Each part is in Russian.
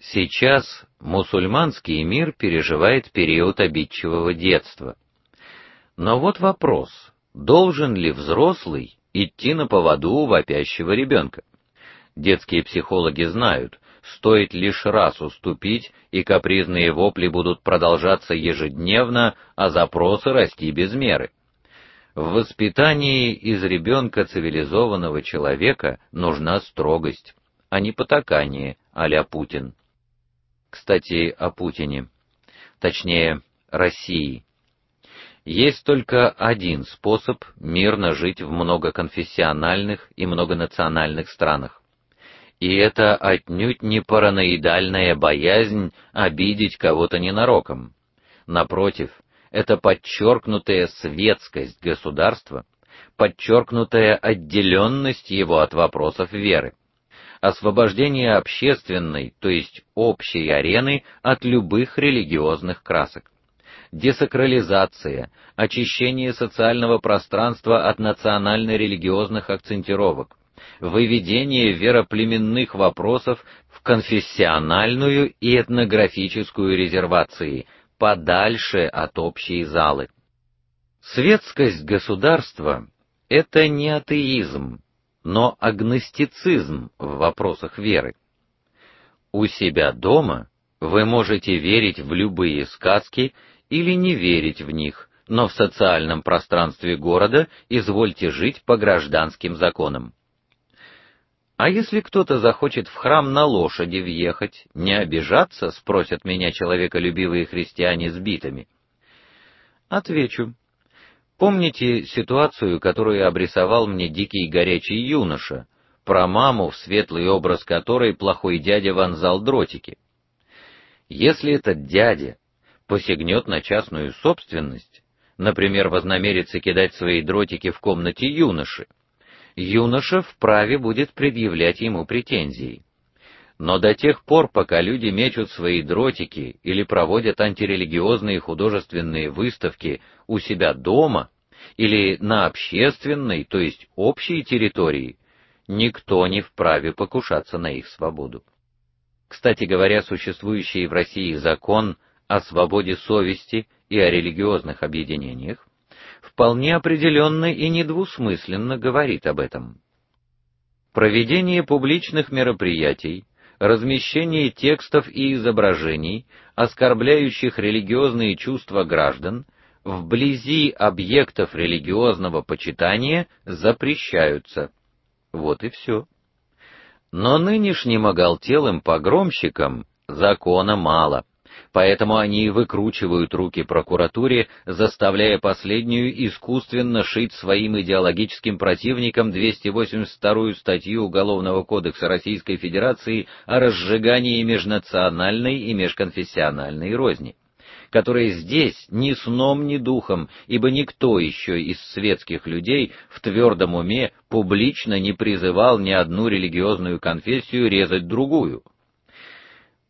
Сейчас мусульманский мир переживает период обидчивого детства. Но вот вопрос: должен ли взрослый идти на поводу у вопящего ребенка? Детские психологи знают, стоит лишь раз уступить, и капризные вопли будут продолжаться ежедневно, а запросы расти без меры. В воспитании из ребенка цивилизованного человека нужна строгость, а не потакание, а Путин. Кстати, о Путине, точнее, России. Есть только один способ мирно жить в многоконфессиональных и многонациональных странах. И это отнюдь не параноидальная боязнь обидеть кого-то ненароком. Напротив, это подчеркнутая светскость государства, подчеркнутая отделенность его от вопросов веры освобождение общественной, то есть общей арены от любых религиозных красок. Десакрализация, очищение социального пространства от национально-религиозных акцентировок, выведение вероплеменных вопросов в конфессиональную и этнографическую резервации, подальше от общей залы. Светскость государства это не атеизм, но агностицизм в вопросах веры. У себя дома вы можете верить в любые сказки или не верить в них, но в социальном пространстве города извольте жить по гражданским законам. А если кто-то захочет в храм на лошади въехать, не обижаться, спросят меня человеколюбивые христиане с битами. Отвечу: Помните ситуацию, которую обрисовал мне дикий горячий юноша, про маму, в светлый образ которой плохой дядя вонзал дротики? Если этот дядя посягнет на частную собственность, например, вознамерится кидать свои дротики в комнате юноши, юноша вправе будет предъявлять ему претензии. Но до тех пор, пока люди мечут свои дротики или проводят антирелигиозные художественные выставки у себя дома или на общественной, то есть общей территории, никто не вправе покушаться на их свободу. Кстати говоря, существующий в России закон о свободе совести и о религиозных объединениях вполне определенно и недвусмысленно говорит об этом. Проведение публичных мероприятий, размещение текстов и изображений, оскорбляющих религиозные чувства граждан, вблизи объектов религиозного почитания запрещаются. Вот и все. Но нынешним оголтелым погромщикам закона мало. Поэтому они выкручивают руки прокуратуре, заставляя последнюю искусственно шить своим идеологическим противникам 282-ю статью Уголовного кодекса Российской Федерации о разжигании межнациональной и межконфессиональной розни которая здесь ни сном, ни духом, ибо никто еще из светских людей в твердом уме публично не призывал ни одну религиозную конфессию резать другую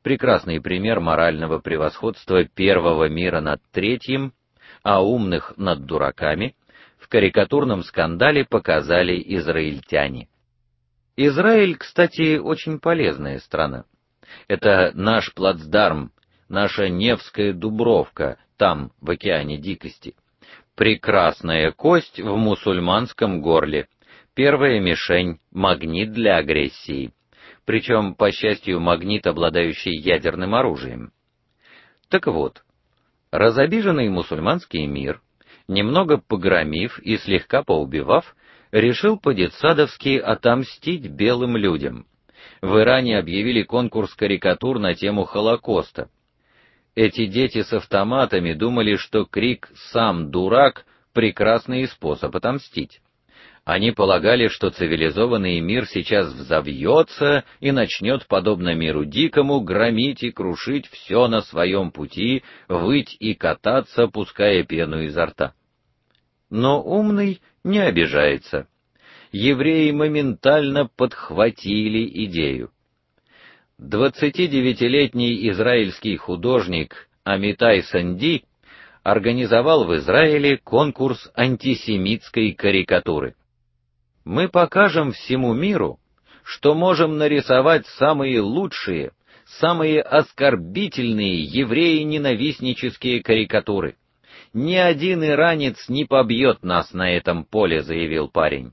прекрасный пример морального превосходства первого мира над третьим, а умных над дураками, в карикатурном скандале показали израильтяне. Израиль, кстати, очень полезная страна. Это наш плацдарм, наша Невская Дубровка, там, в океане дикости. Прекрасная кость в мусульманском горле. Первая мишень магнит для агрессии причем, по счастью, магнит, обладающий ядерным оружием. Так вот, разобиженный мусульманский мир, немного погромив и слегка поубивав, решил по-детсадовски отомстить белым людям. В Иране объявили конкурс карикатур на тему Холокоста. Эти дети с автоматами думали, что крик «сам дурак» прекрасный способ отомстить. Они полагали, что цивилизованный мир сейчас взовьется и начнет, подобно миру дикому, громить и крушить все на своем пути, выть и кататься, пуская пену изо рта. Но умный не обижается. Евреи моментально подхватили идею. Двадцатидевятилетний израильский художник Амитай Санди организовал в Израиле конкурс антисемитской карикатуры мы покажем всему миру, что можем нарисовать самые лучшие, самые оскорбительные евреи-ненавистнические карикатуры. Ни один иранец не побьет нас на этом поле, заявил парень.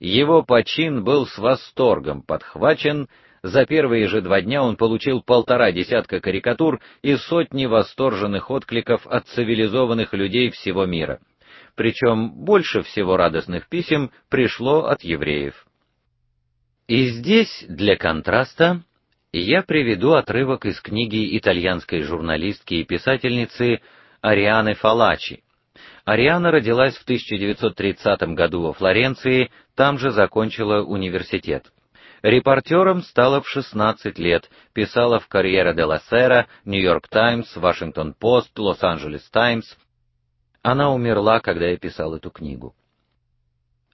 Его почин был с восторгом подхвачен. За первые же два дня он получил полтора десятка карикатур и сотни восторженных откликов от цивилизованных людей всего мира. Причем больше всего радостных писем пришло от евреев. И здесь для контраста я приведу отрывок из книги итальянской журналистки и писательницы Арианы Фалачи. Ариана родилась в 1930 году во Флоренции, там же закончила университет. Репортером стала в 16 лет, писала в Карьера де ла Сера, Нью-Йорк Таймс, Вашингтон Пост, Лос-Анджелес Таймс. Она умерла, когда я писал эту книгу.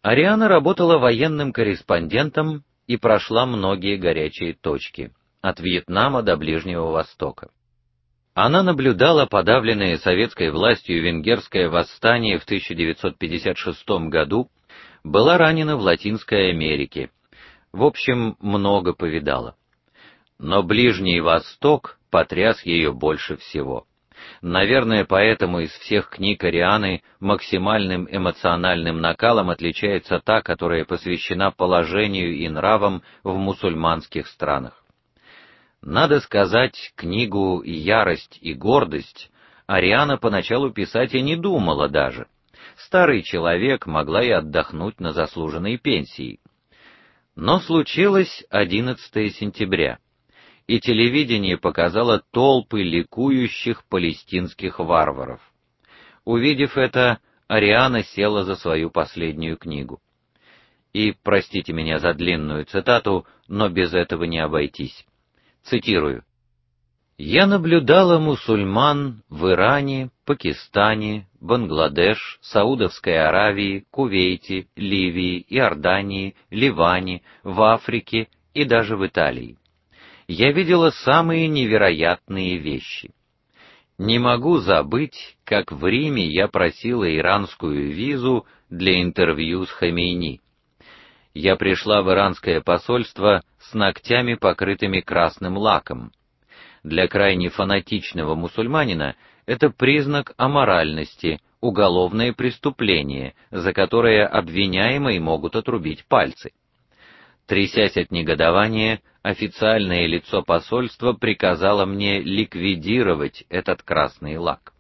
Ариана работала военным корреспондентом и прошла многие горячие точки, от Вьетнама до Ближнего Востока. Она наблюдала подавленное советской властью венгерское восстание в 1956 году, была ранена в Латинской Америке. В общем, много повидала. Но Ближний Восток потряс ее больше всего. Наверное, поэтому из всех книг Арианы максимальным эмоциональным накалом отличается та, которая посвящена положению и нравам в мусульманских странах. Надо сказать, книгу Ярость и гордость Ариана поначалу писать и не думала даже. Старый человек могла и отдохнуть на заслуженной пенсии. Но случилось 11 сентября, и телевидение показало толпы ликующих палестинских варваров. Увидев это, Ариана села за свою последнюю книгу. И простите меня за длинную цитату, но без этого не обойтись. Цитирую: Я наблюдала мусульман в Иране, Пакистане, Бангладеш, Саудовской Аравии, Кувейте, Ливии, Иордании, Ливане, в Африке и даже в Италии. Я видела самые невероятные вещи. Не могу забыть, как в Риме я просила иранскую визу для интервью с Хамейни я пришла в иранское посольство с ногтями, покрытыми красным лаком. Для крайне фанатичного мусульманина это признак аморальности, уголовное преступление, за которое обвиняемые могут отрубить пальцы. Трясясь от негодования, официальное лицо посольства приказало мне ликвидировать этот красный лак.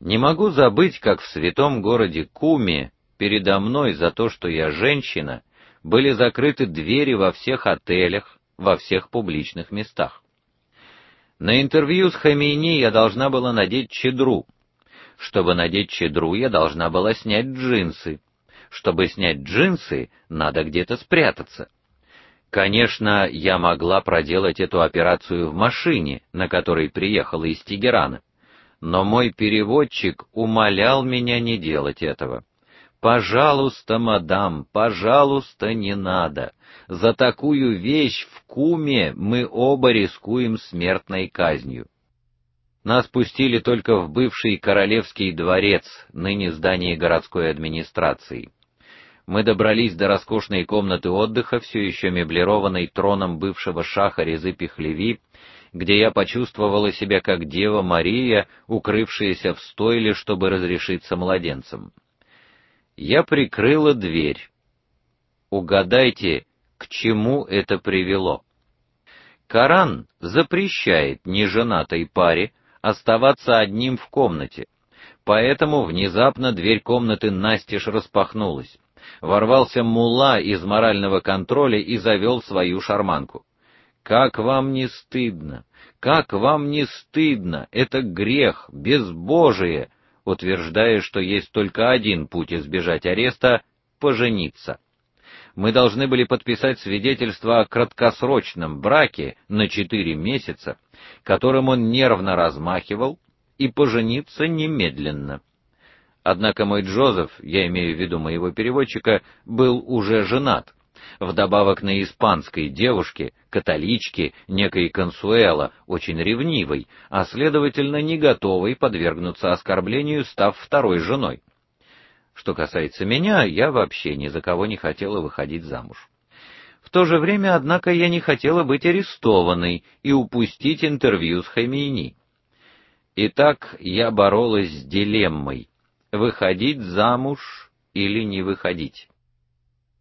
Не могу забыть, как в святом городе Куме передо мной за то, что я женщина, были закрыты двери во всех отелях, во всех публичных местах. На интервью с Хамейни я должна была надеть чедру. Чтобы надеть чедру, я должна была снять джинсы. Чтобы снять джинсы, надо где-то спрятаться. Конечно, я могла проделать эту операцию в машине, на которой приехала из Тегерана, но мой переводчик умолял меня не делать этого. Пожалуйста, мадам, пожалуйста, не надо. За такую вещь в куме мы оба рискуем смертной казнью. Нас пустили только в бывший королевский дворец, ныне здание городской администрации. Мы добрались до роскошной комнаты отдыха, все еще меблированной троном бывшего шаха Резы Пехлеви, где я почувствовала себя как дева Мария, укрывшаяся в стойле, чтобы разрешиться младенцем. Я прикрыла дверь. Угадайте, к чему это привело? Коран запрещает неженатой паре оставаться одним в комнате. Поэтому внезапно дверь комнаты настежь распахнулась. Ворвался мулла из морального контроля и завел свою шарманку. Как вам не стыдно? Как вам не стыдно? Это грех, безбожие, утверждая, что есть только один путь избежать ареста пожениться. Мы должны были подписать свидетельство о краткосрочном браке на четыре месяца, которым он нервно размахивал, и пожениться немедленно. Однако мой Джозеф, я имею в виду моего переводчика, был уже женат вдобавок на испанской девушке, католичке, некой Консуэла, очень ревнивой, а следовательно не готовой подвергнуться оскорблению, став второй женой. Что касается меня, я вообще ни за кого не хотела выходить замуж. В то же время, однако, я не хотела быть арестованной и упустить интервью с Хамейни. Итак, я боролась с дилеммой: выходить замуж или не выходить.